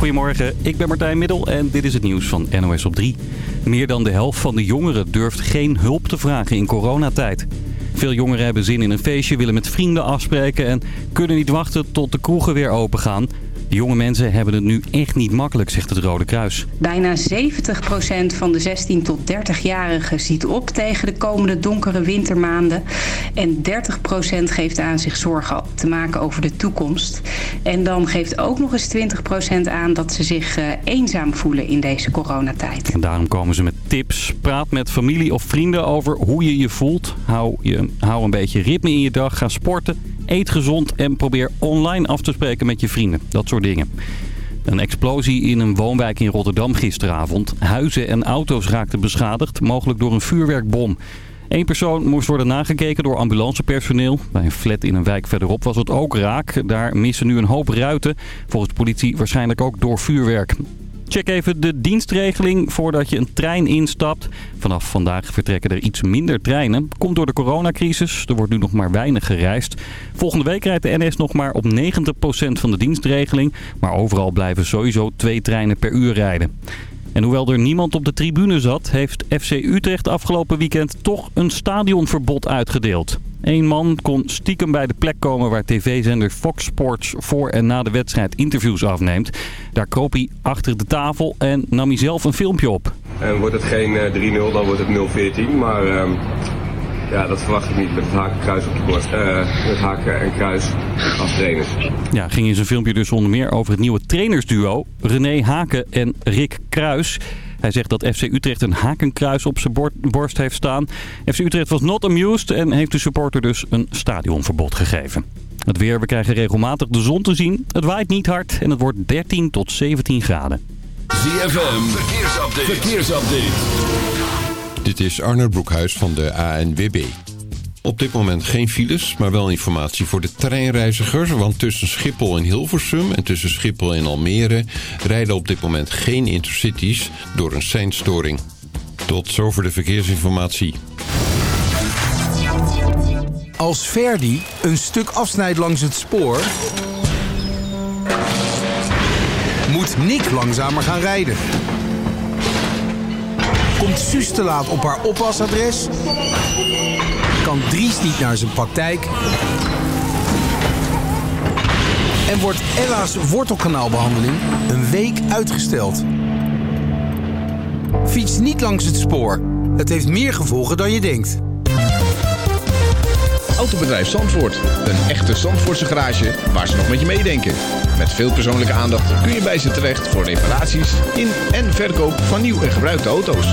Goedemorgen, ik ben Martijn Middel en dit is het nieuws van NOS op 3. Meer dan de helft van de jongeren durft geen hulp te vragen in coronatijd. Veel jongeren hebben zin in een feestje, willen met vrienden afspreken... en kunnen niet wachten tot de kroegen weer open gaan... De jonge mensen hebben het nu echt niet makkelijk, zegt het Rode Kruis. Bijna 70% van de 16 tot 30-jarigen ziet op tegen de komende donkere wintermaanden. En 30% geeft aan zich zorgen te maken over de toekomst. En dan geeft ook nog eens 20% aan dat ze zich uh, eenzaam voelen in deze coronatijd. En daarom komen ze met tips. Praat met familie of vrienden over hoe je je voelt. Hou, je, hou een beetje ritme in je dag. Ga sporten. Eet gezond en probeer online af te spreken met je vrienden. Dat soort dingen. Een explosie in een woonwijk in Rotterdam gisteravond. Huizen en auto's raakten beschadigd, mogelijk door een vuurwerkbom. Eén persoon moest worden nagekeken door ambulancepersoneel. Bij een flat in een wijk verderop was het ook raak. Daar missen nu een hoop ruiten. Volgens de politie waarschijnlijk ook door vuurwerk. Check even de dienstregeling voordat je een trein instapt. Vanaf vandaag vertrekken er iets minder treinen. Komt door de coronacrisis. Er wordt nu nog maar weinig gereisd. Volgende week rijdt de NS nog maar op 90% van de dienstregeling. Maar overal blijven sowieso twee treinen per uur rijden. En hoewel er niemand op de tribune zat, heeft FC Utrecht afgelopen weekend toch een stadionverbod uitgedeeld. Eén man kon stiekem bij de plek komen waar tv-zender Fox Sports voor en na de wedstrijd interviews afneemt. Daar kroop hij achter de tafel en nam hij zelf een filmpje op. En wordt het geen 3-0, dan wordt het 0-14. Maar uh, ja, dat verwacht ik niet met het haken kruis op de borst. Uh, met haken en kruis als trainers. Ja, ging in zijn filmpje dus onder meer over het nieuwe trainersduo René Haken en Rick Kruis. Hij zegt dat FC Utrecht een hakenkruis op zijn borst heeft staan. FC Utrecht was not amused en heeft de supporter dus een stadionverbod gegeven. Het weer, we krijgen regelmatig de zon te zien. Het waait niet hard en het wordt 13 tot 17 graden. ZFM, verkeersupdate. verkeersupdate. Dit is Arnold Broekhuis van de ANWB. Op dit moment geen files, maar wel informatie voor de treinreizigers. Want tussen Schiphol en Hilversum en tussen Schiphol en Almere... rijden op dit moment geen intercities door een seinstoring. Tot zover de verkeersinformatie. Als Verdi een stuk afsnijdt langs het spoor... moet Nick langzamer gaan rijden. Komt Suus te laat op haar oppasadres kan Dries niet naar zijn praktijk. En wordt Ella's wortelkanaalbehandeling een week uitgesteld. Fiets niet langs het spoor. Het heeft meer gevolgen dan je denkt. Autobedrijf Zandvoort. Een echte Zandvoortse garage waar ze nog met je meedenken. Met veel persoonlijke aandacht kun je bij ze terecht voor reparaties in en verkoop van nieuw en gebruikte auto's.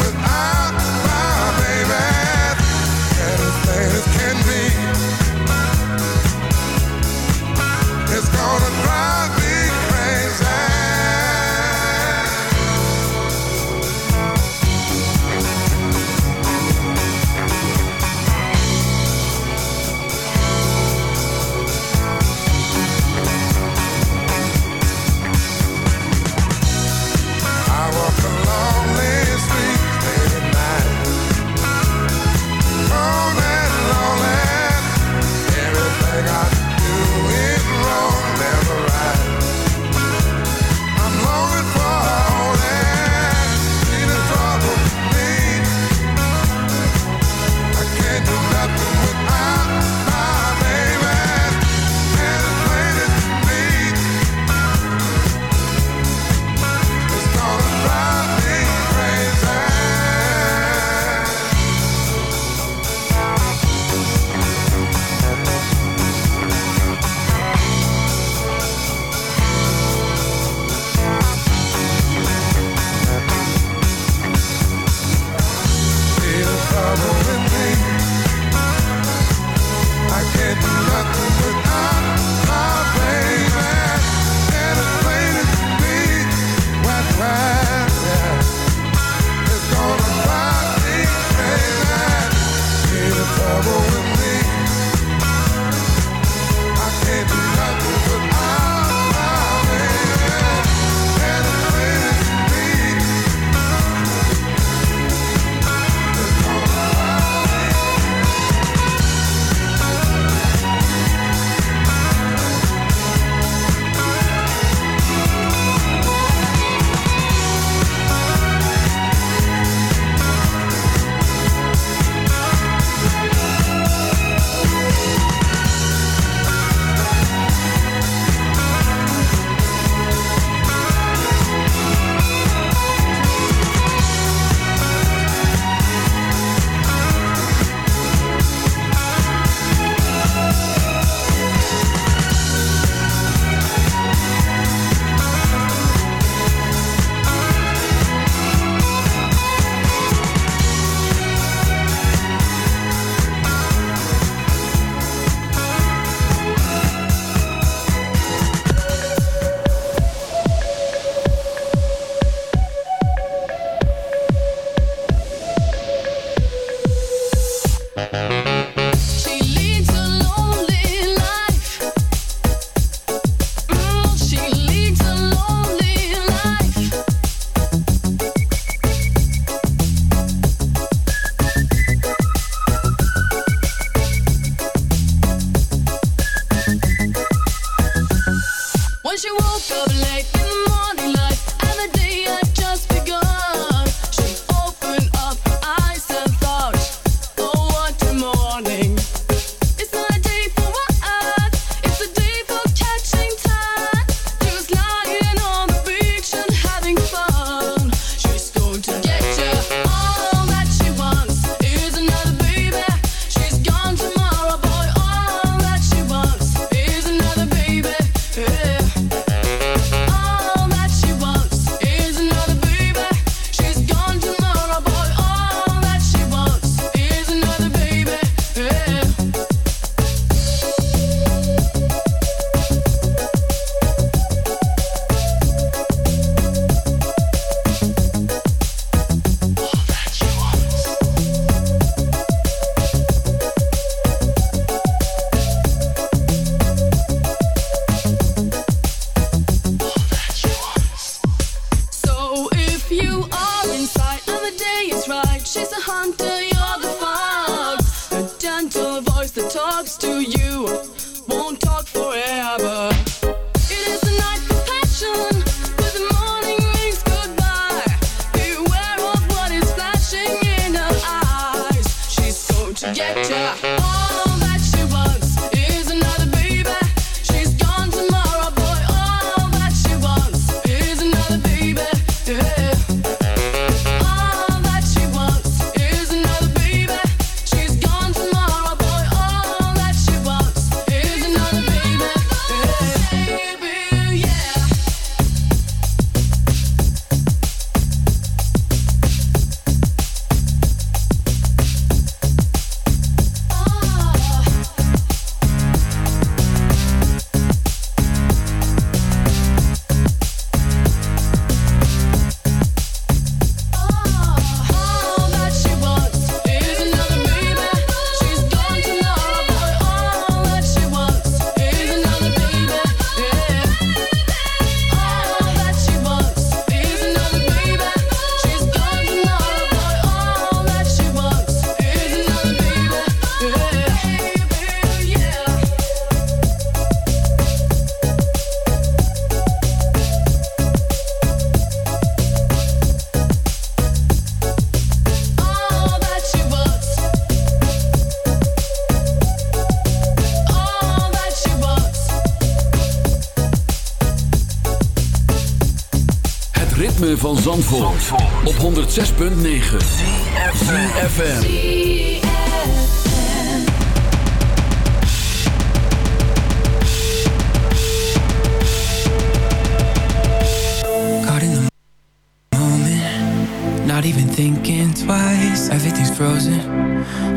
van Zandvoort, op 106.9 CFFM Caught in the moment Not even thinking twice. Everything's frozen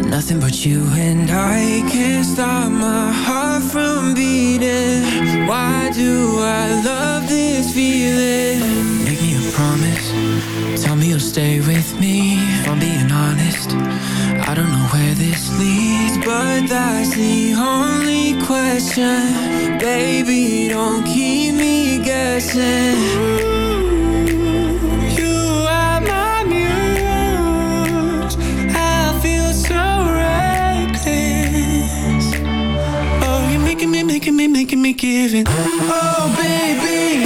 Nothing but you and I. Can't stop my heart from beating. Why do I love this feeling promise. Tell me you'll stay with me If I'm being honest. I don't know where this leads But that's the only question. Baby, don't keep me guessing. Mm, you are my muse. I feel so reckless. Oh, you're making me, making me, making me give it. Oh, baby,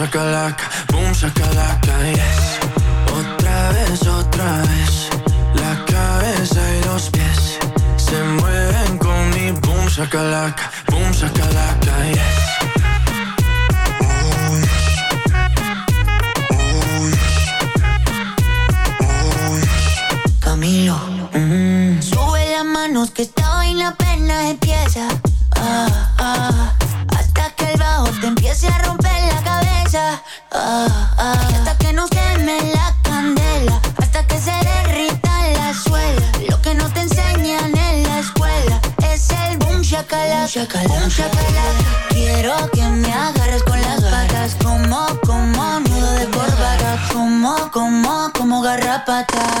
shakalaka, boom shakalaka, yes Otra vez, otra vez La cabeza y los pies Se mueven con mi boom shakalaka, boom shakalaka, yes Mm. Sube las manos que esta vaina apenas empieza. Ah, ah, hasta que el bajo te empiece a romper. Hasta que no queme la candela, hasta que se derrita la suela. Lo que no te enseñan en la escuela es el boom shakalaka, boom shakalaka. Quiero que me agarres con las patas, como, como nudo de corbata, como, como, como garrapata.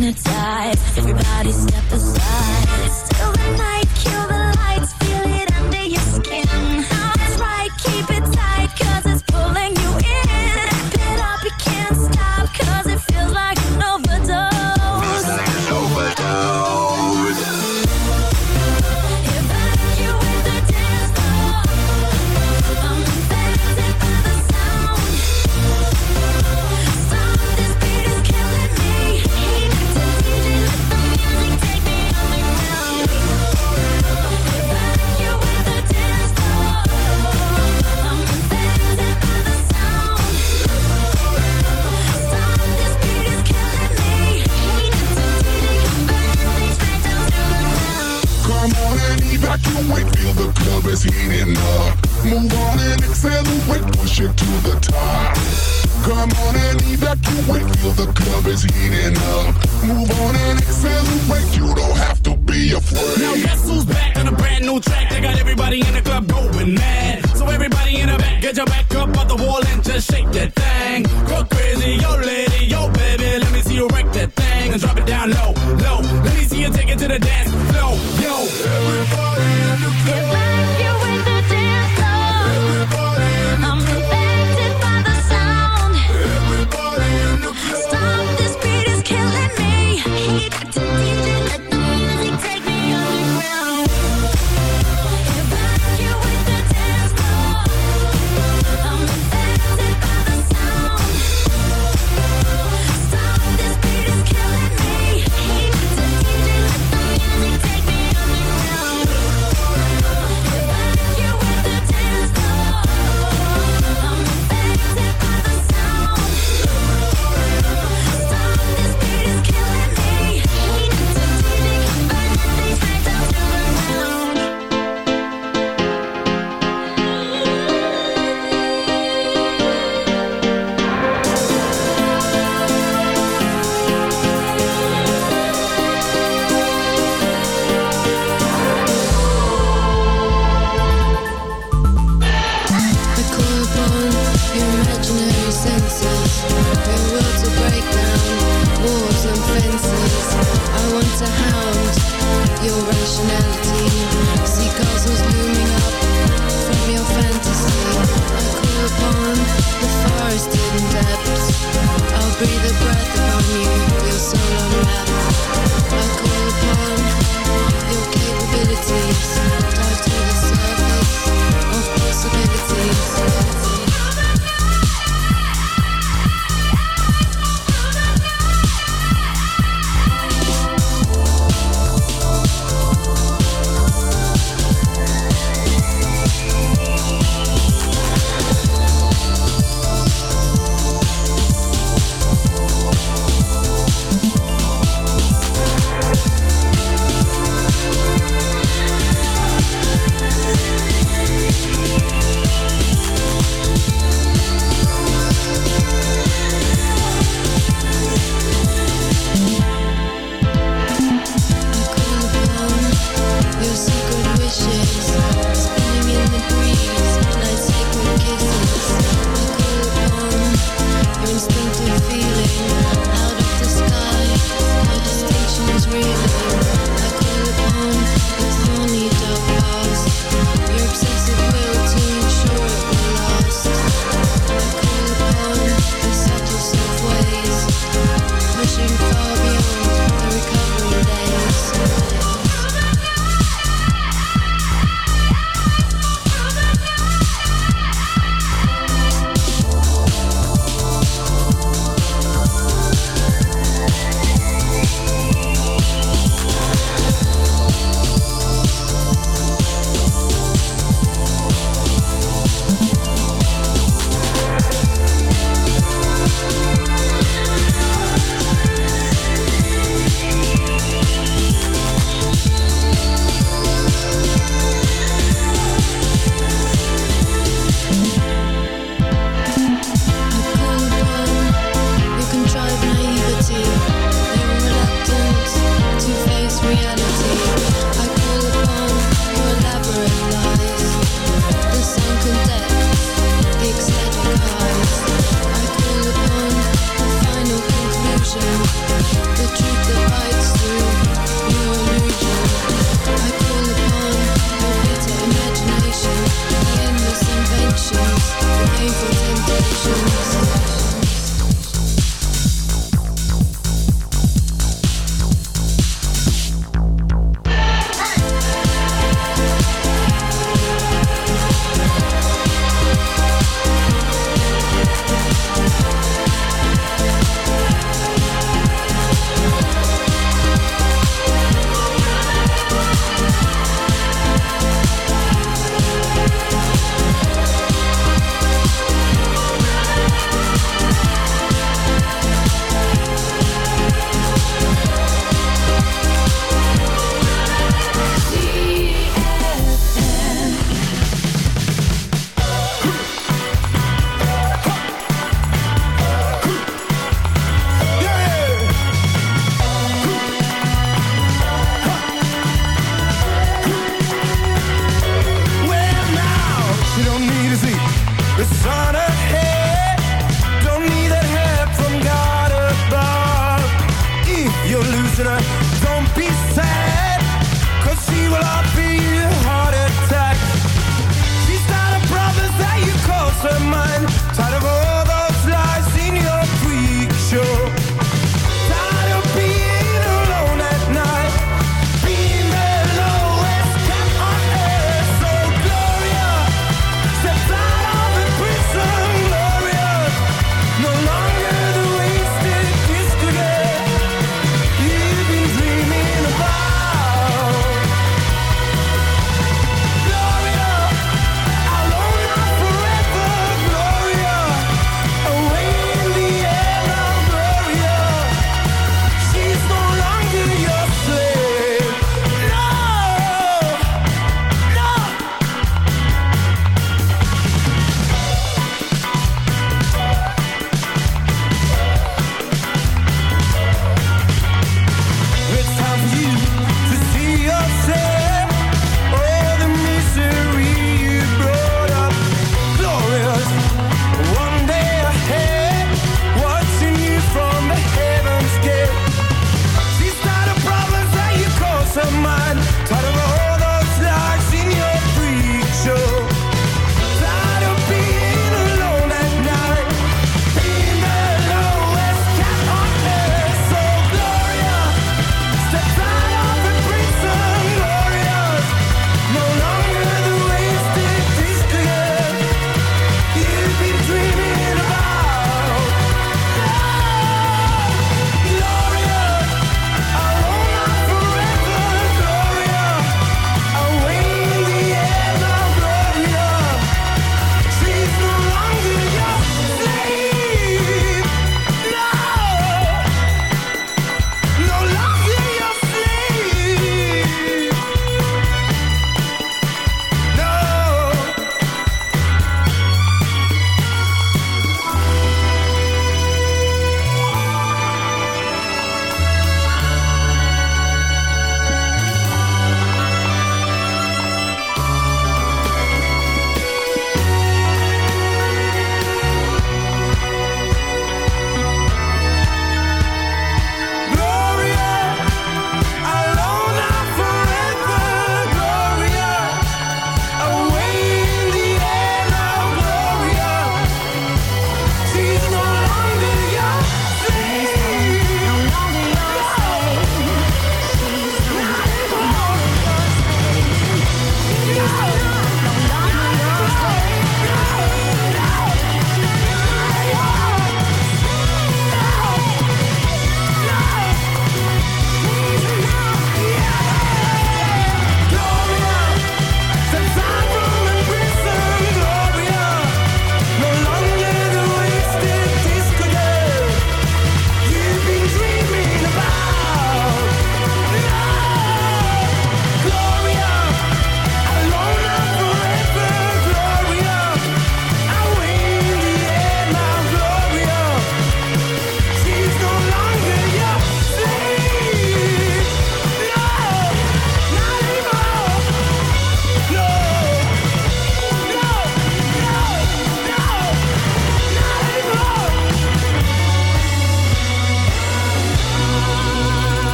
Hypnotized. Everybody step aside.